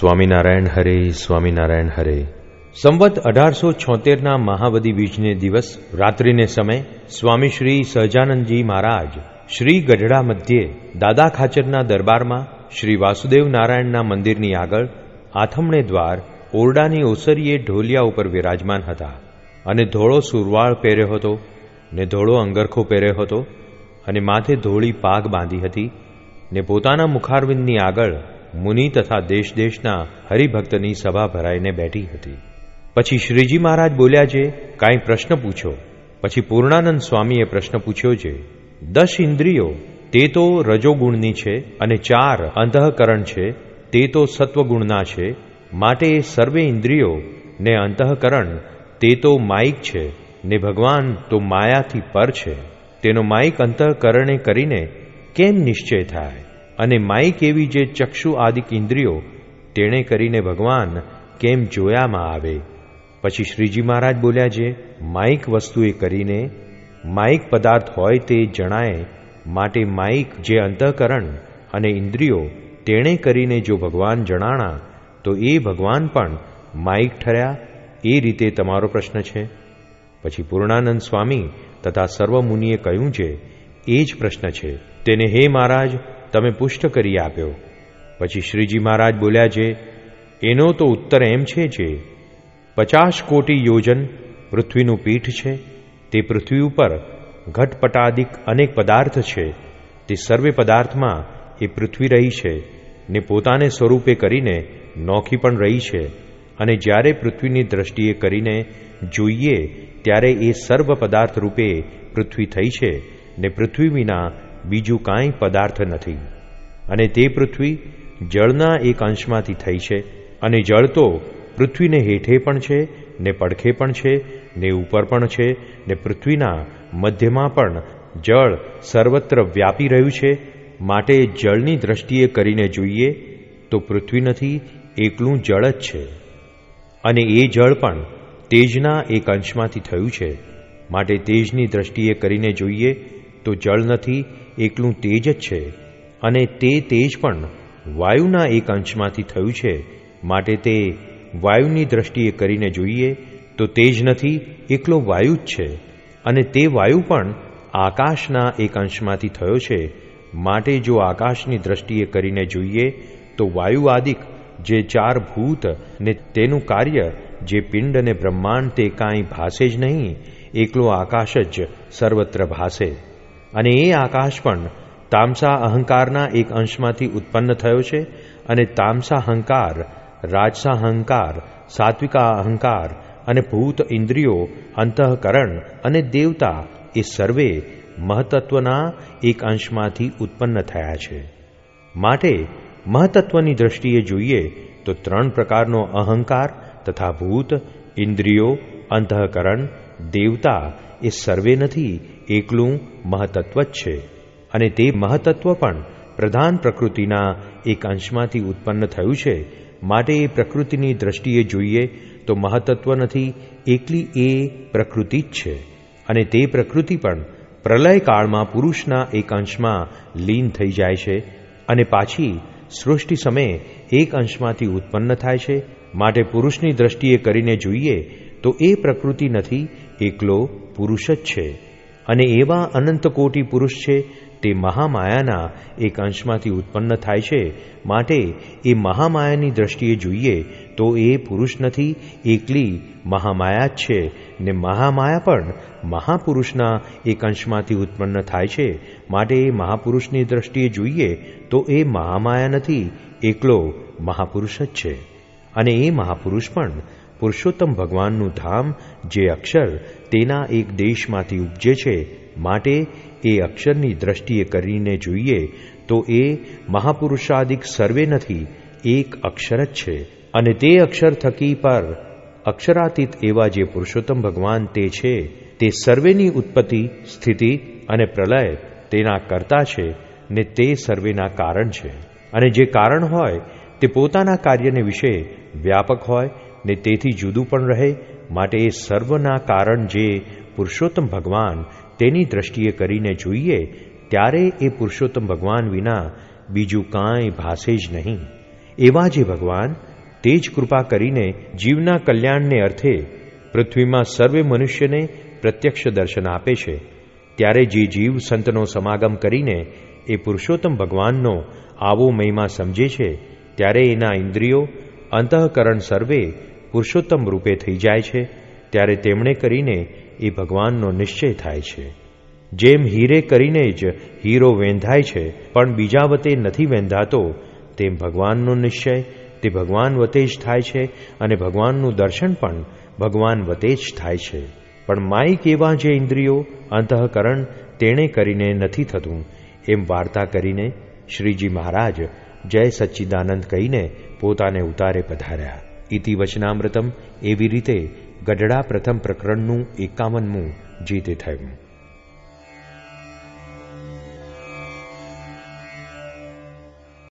સ્વામિનારાયણ હરે સ્વામિનારાયણ હરે. સંવત અઢારસો છોતેરના મહાવદી બીજને દિવસ, રાત્રિને સમય, સ્વામી શ્રી સહજાનંદજી મહારાજ શ્રી ગઢડા મધ્યે દાદા ખાચરના દરબારમાં શ્રી વાસુદેવ નારાયણના મંદિરની આગળ આથમણે દ્વાર ઓરડાની ઓસરીએ ઢોલિયા ઉપર વિરાજમાન હતા અને ધોળો સુરવાળ પહેર્યો હતો ને ધોળો અંગરખો પહેર્યો હતો અને માથે ધોળી પાગ બાંધી હતી ને પોતાના મુખારવિંદની આગળ મુનિ તથા દેશ દેશના હરિભક્તની સભા ભરાઈને બેઠી હતી. પછી શ્રીજી મહારાજ બોલ્યા છે કાંઈ પ્રશ્ન પૂછો. પછી પૂર્ણાનંદ સ્વામીએ પ્રશ્ન પૂછ્યો છે દસ ઇન્દ્રિયો, તે તો રજોગુણની છે અને ચાર અંતઃકરણ છે, તે તો સત્વગુણના છે, માટે સર્વે ઇન્દ્રિયો ને અંતઃકરણ, તે તો માઇક છે, ને ભગવાન તો માયાથી પર છે. તેનો માઇક અંતઃકરણે કરીને કેમ નિશ્ચય થાય? અને માઇક એવી જે ચક્ષુ આદિક ઇન્દ્રિયો તેણે કરીને ભગવાન કેમ જોયામાં આવે? પછી શ્રીજી મહારાજ બોલ્યા છે માઇક વસ્તુએ કરીને માઇક પદાર્થ હોય તે જણાય માટે માઇક જે અંતઃકરણ અને ઇન્દ્રિયો તેણે કરીને જો ભગવાન જણાણા, તો એ ભગવાન પણ માઇક ઠર્યા? એ રીતે તમારો પ્રશ્ન છે? પછી પૂર્ણાનંદ સ્વામી તથા સર્વ મુનિએ કહ્યું છે એ જ પ્રશ્ન છે. તેને, હે મહારાજ તમે પુષ્ટ કરી આપ્યો. પછી શ્રીજી મહારાજ બોલ્યા છે, એનો તો ઉત્તર એમ છે જે, પચાસ કોટી યોજન પૃથ્વીનું પીઠ છે, તે પૃથ્વી ઉપર ઘટપટાદિક અનેક પદાર્થ છે, તે સર્વે પદાર્થમાં એ પૃથ્વી રહી છે, ને પોતાને સ્વરૂપે કરીને નોખી પણ રહી છે, અને જ્યારે પૃથ્વીની દ્રષ્ટિએ કરીને જોઈએ, ત્યારે એ સર્વ પદાર્થ રૂપે પૃથ્વી થઈ છે, ને પૃથ્વી વિના બીજું કાંઈ પદાર્થ નથી. અને તે પૃથ્વી જળના એક અંશમાંથી થઈ છે અને જળ તો પૃથ્વીને હેઠે પણ છે, ને પડખે પણ છે, ને ઉપર પણ છે, ને પૃથ્વીના મધ્યમાં પણ જળ સર્વત્ર વ્યાપી રહ્યું છે. માટે જળની દ્રષ્ટિએ કરીને જોઈએ તો પૃથ્વી નથી, એકલું જળ જ છે. અને એ જળ પણ તેજના એક અંશમાંથી થયું છે. માટે તેજની દ્રષ્ટિએ કરીને જોઈએ તો જળ નથી, એકલું તેજ જ છે. અને તે તેજ પણ વાયુના એક અંશમાંથી થયું છે. માટે તે વાયુની દ્રષ્ટિએ કરીને જોઈએ તો તેજ નથી, એકલો વાયુ જ છે. અને તે વાયુ પણ આકાશના એક અંશમાંથી થયો છે. માટે જો આકાશની દ્રષ્ટિએ કરીને જોઈએ તો વાયુ આદિક, જે ચાર ભૂત ને તેનું કાર્ય, જે પિંડ અને બ્રહ્માંડ તે કાંઈ ભાસે જ નહીં, એકલો આકાશ જ સર્વત્ર ભાસે. અને એ આકાશ પણ તામસા અહંકારના એક અંશમાંથી ઉત્પન્ન થયો છે અને તામસા અહંકાર, રાજસા અહંકાર, સાત્વિકા અહંકાર અને ભૂત ઇન્દ્રિયો, અંતઃકરણ અને દેવતા એ સર્વે મહતત્વના એક અંશમાંથી ઉત્પન્ન થયા છે. માટે મહતત્વની દ્રષ્ટિએ જોઈએ તો ત્રણ પ્રકારનો અહંકાર તથા ભૂત, ઇન્દ્રિયો, અંતઃકરણ, દેવતા એ સર્વે નથી એકલું મહતત્વ જ છે. અને તે મહતત્વ પણ પ્રધાન પ્રકૃતિના એક અંશમાંથી ઉત્પન્ન થયું છે. માટે એ પ્રકૃતિની દ્રષ્ટિએ જોઈએ તો મહતત્વ નથી, એકલી એ પ્રકૃતિ જ છે. અને તે પ્રકૃતિ પણ પ્રલય કાળમાં પુરુષના એક અંશમાં લીન થઈ જાય છે અને પાછી સૃષ્ટિ સમયે એક અંશમાંથી ઉત્પન્ન થાય છે. માટે પુરુષની દ્રષ્ટિએ કરીને જોઈએ તો એ પ્રકૃતિ નથી, એકલો પુરુષ જ છે. અને એવા અનંત કોટી પુરુષ છે, તે મહામાયાના એક અંશમાંથી ઉત્પન્ન થાય છે. માટે એ મહામાયાની દ્રષ્ટિએ જોઈએ તો એ પુરુષ નથી, એકલી મહામાયા જ છે. ને મહામાયા પણ મહાપુરુષના એક અંશમાંથી ઉત્પન્ન થાય છે. માટે એ મહાપુરુષની દ્રષ્ટિએ જોઈએ તો એ મહામાયા નથી, એકલો મહાપુરુષ જ છે. અને એ મહાપુરુષ પણ પુરુષોત્તમ ભગવાનનું ધામ, જે અક્ષર તેના એક દેશમાંથી ઉપજે છે, માટે એ અક્ષરની દ્રષ્ટિએ કરીને જોઈએ તો એ મહાપુરુષાદિક સર્વે નથી, એક અક્ષર જ છે. અને તે અક્ષર થકી પર અક્ષરાતીત એવા જે પુરુષોત્તમ ભગવાન તે છે, તે સર્વેની ઉત્પત્તિ, સ્થિતિ અને પ્રલય તેના કરતા છે ને તે સર્વેના કારણ છે. અને જે કારણ હોય તે પોતાના કાર્યને વિશે વ્યાપક હોય ને તેથી જુદું પણ રહે, માટે એ સર્વના કારણ જે પુરુષોત્તમ ભગવાન તેની દ્રષ્ટિએ કરીને જોઈએ, ત્યારે એ પુરુષોત્તમ ભગવાન વિના બીજું કાંઈ ભાસે જ નહીં. એવા જે ભગવાન, તે જ કૃપા કરીને જીવના કલ્યાણને અર્થે પૃથ્વીમાં સર્વે મનુષ્યને પ્રત્યક્ષ દર્શન આપે છે. ત્યારે જે જીવ સંતનો સમાગમ કરીને એ પુરુષોત્તમ ભગવાનનો આવો મહિમા સમજે છે, ત્યારે એના ઇન્દ્રિયો અંતઃકરણ સર્વે પુરુષોત્તમ રૂપે થઈ જાય છે, ત્યારે તેમણે કરીને એ ભગવાનનો નિશ્ચય થાય છે. જેમ હીરે કરીને જ હીરો વેંધાય છે, પણ બીજા વતે નથી વેંધાતો, તેમ ભગવાનનો નિશ્ચય, તે ભગવાન વતે જ થાય છે, અને ભગવાનનું દર્શન પણ ભગવાન વતે જ થાય છે. પણ માઇક એવા જે ઇન્દ્રિયો, અંતઃકરણ તેણે કરીને નથી થતું, એમ વાર્તા કરીને શ્રીજી મહારાજ જય સચ્ચિદાનંદ કહીને પોતાને ઉતારે પધાર્યા. ઇતિ વચનામૃતમ એવી રીતે ગઢડા પ્રથમ પ્રકરણનું એકાવનમું જીતે થયું.